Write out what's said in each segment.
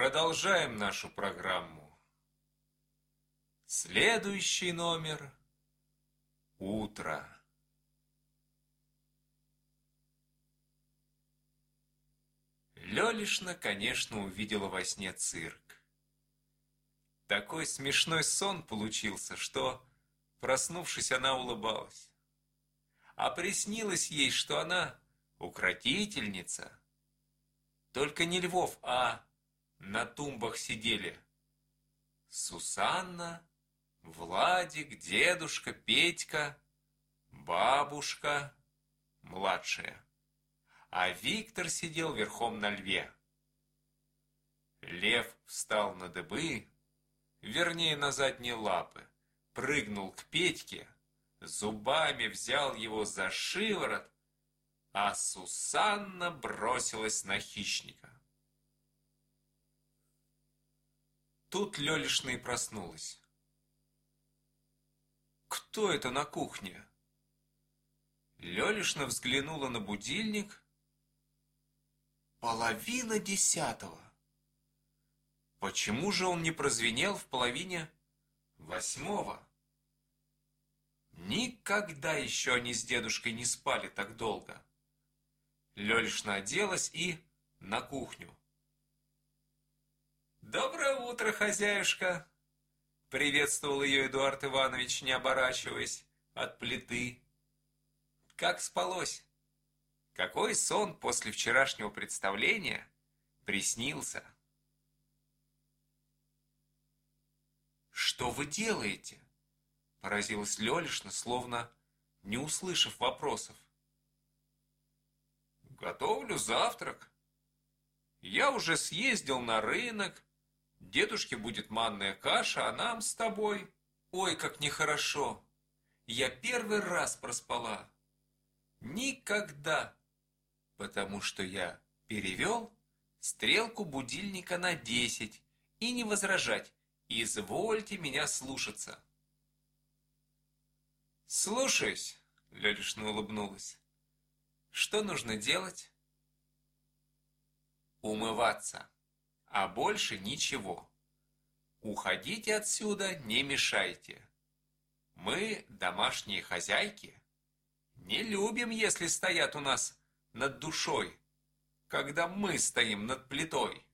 Продолжаем нашу программу. Следующий номер – утро. Лёлишна, конечно, увидела во сне цирк. Такой смешной сон получился, что, проснувшись, она улыбалась. А приснилось ей, что она укротительница. Только не львов, а на тумбах сидели Сусанна, Владик, дедушка, Петька, бабушка, младшая. А Виктор сидел верхом на льве. Лев встал на дыбы, вернее на задние лапы, прыгнул к Петьке, зубами взял его за шиворот, а Сусанна бросилась на хищника. Тут Лёлишна и проснулась. «Кто это на кухне?» Лёлишна взглянула на будильник. Половина десятого. Почему же он не прозвенел в половине восьмого? Никогда еще они с дедушкой не спали так долго. Лёлишна оделась и на кухню. «Доброе утро, хозяюшка!» Приветствовал ее Эдуард Иванович, не оборачиваясь, от плиты. «Как спалось? Какой сон после вчерашнего представления приснился?» «Что вы делаете?» Поразилась Лёлишна, словно не услышав вопросов. «Готовлю завтрак. Я уже съездил на рынок, Дедушке будет манная каша, а нам с тобой... Ой, как нехорошо. Я первый раз проспала. Никогда. Потому что я перевел стрелку будильника на десять и не возражать. Извольте меня слушаться. Слушаюсь, Лёлишна улыбнулась. Что нужно делать? Умываться а больше ничего. Уходите отсюда, не мешайте. Мы, домашние хозяйки, не любим, если стоят у нас над душой, когда мы стоим над плитой.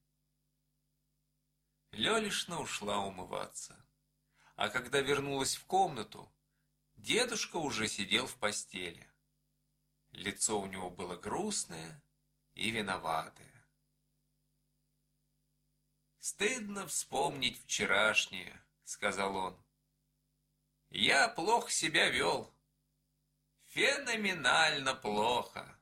Лёлишна ушла умываться, а когда вернулась в комнату, дедушка уже сидел в постели. Лицо у него было грустное и виноватое. «Стыдно вспомнить вчерашнее», — сказал он. «Я плохо себя вел. Феноменально плохо.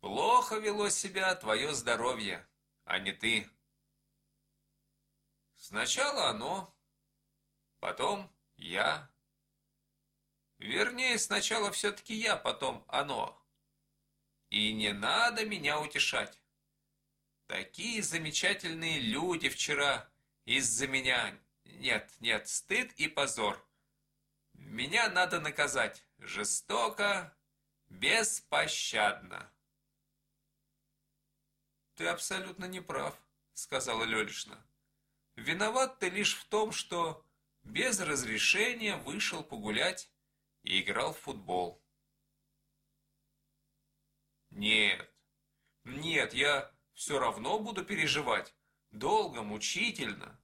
Плохо вело себя твое здоровье, а не ты. Сначала оно, потом я. Вернее, сначала все-таки я, потом оно. И не надо меня утешать. Такие замечательные люди вчера из-за меня. Нет, нет, стыд и позор. Меня надо наказать жестоко, беспощадно. Ты абсолютно не прав, сказала Лёлишна. Виноват ты лишь в том, что без разрешения вышел погулять и играл в футбол. Нет, нет, я все равно буду переживать. Долго, мучительно.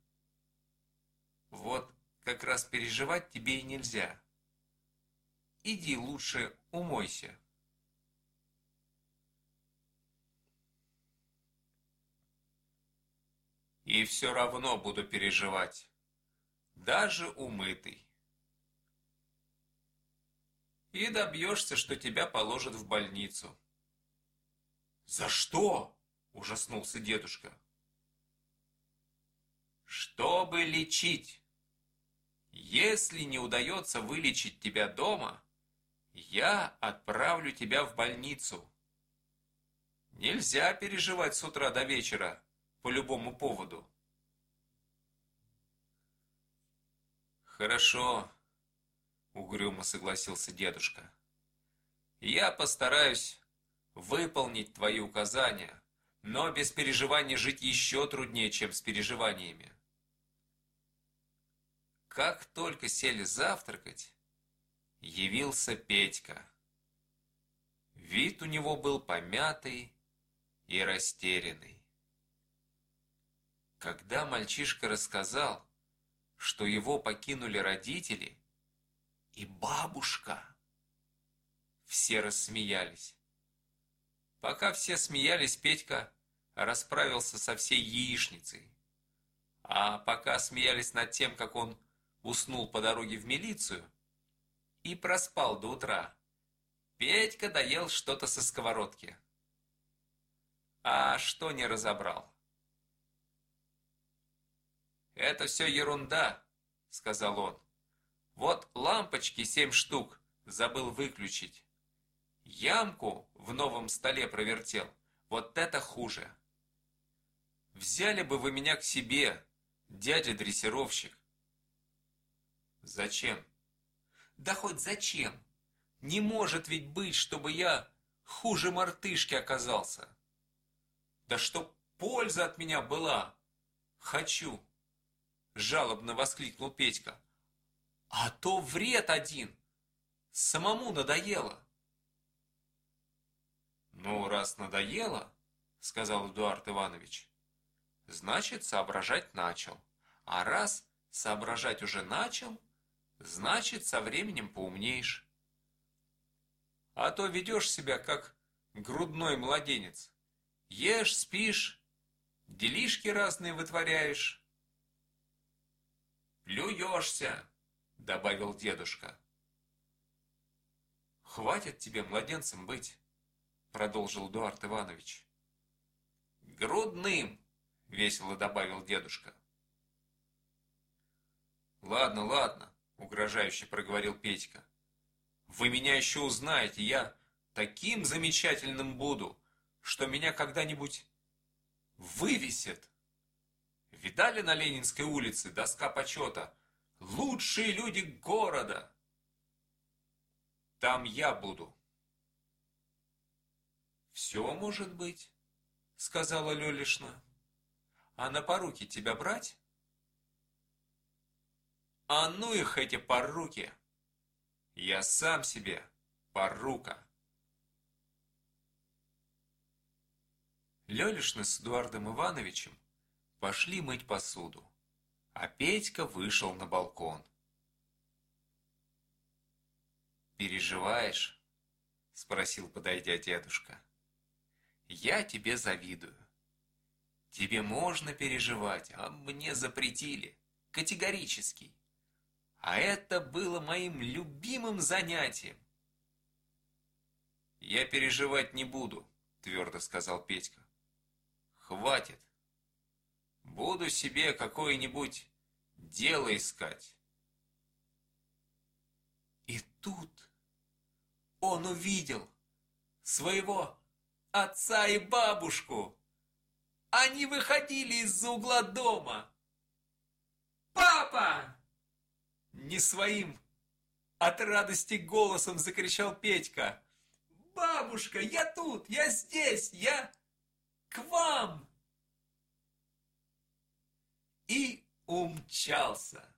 Вот как раз переживать тебе и нельзя. Иди лучше умойся. И все равно буду переживать, даже умытый. И добьешься, что тебя положат в больницу. За что? Ужаснулся дедушка. Чтобы лечить. Если не удается вылечить тебя дома, я отправлю тебя в больницу. Нельзя переживать с утра до вечера по любому поводу. Хорошо, угрюмо согласился дедушка. Я постараюсь выполнить твои указания Но без переживаний жить еще труднее, чем с переживаниями. Как только сели завтракать, явился Петька. Вид у него был помятый и растерянный. Когда мальчишка рассказал, что его покинули родители и бабушка, все рассмеялись. Пока все смеялись, Петька расправился со всей яичницей. А пока смеялись над тем, как он уснул по дороге в милицию и проспал до утра, Петька доел что-то со сковородки. А что не разобрал? «Это все ерунда», — сказал он. «Вот лампочки семь штук забыл выключить. Ямку в новом столе провертел. Вот это хуже. Взяли бы вы меня к себе, дядя-дрессировщик». «Зачем?» «Да хоть зачем? Не может ведь быть, чтобы я хуже мартышки оказался. Да чтоб польза от меня была. Хочу!» жалобно воскликнул Петька. А то вред один. Самому надоело. Ну, раз надоело, сказал Эдуард Иванович, значит, соображать начал. А раз соображать уже начал, значит, со временем поумнеешь. А то ведешь себя, как грудной младенец. Ешь, спишь, делишки разные вытворяешь, «Плюешься!» — добавил дедушка. «Хватит тебе младенцем быть!» — продолжил Эдуард Иванович. «Грудным!» — весело добавил дедушка. «Ладно, ладно», — угрожающе проговорил Петька. «Вы меня еще узнаете, я таким замечательным буду, что меня когда-нибудь вывесят». Видали на Ленинской улице доска почета? Лучшие люди города! Там я буду. Все может быть, сказала Лелишна. А на поруки тебя брать? А ну их эти поруки! Я сам себе порука. Лелишна с Эдуардом Ивановичем пошли мыть посуду, а Петька вышел на балкон. «Переживаешь?» – спросил, подойдя дедушка. «Я тебе завидую. Тебе можно переживать, а мне запретили. Категорически. А это было моим любимым занятием. «Я переживать не буду», – твердо сказал Петька. «Хватит. Буду себе какое-нибудь дело искать. И тут он увидел своего отца и бабушку. Они выходили из-за угла дома. «Папа!» Не своим от радости голосом закричал Петька. «Бабушка, я тут, я здесь, я к вам!» и умчался.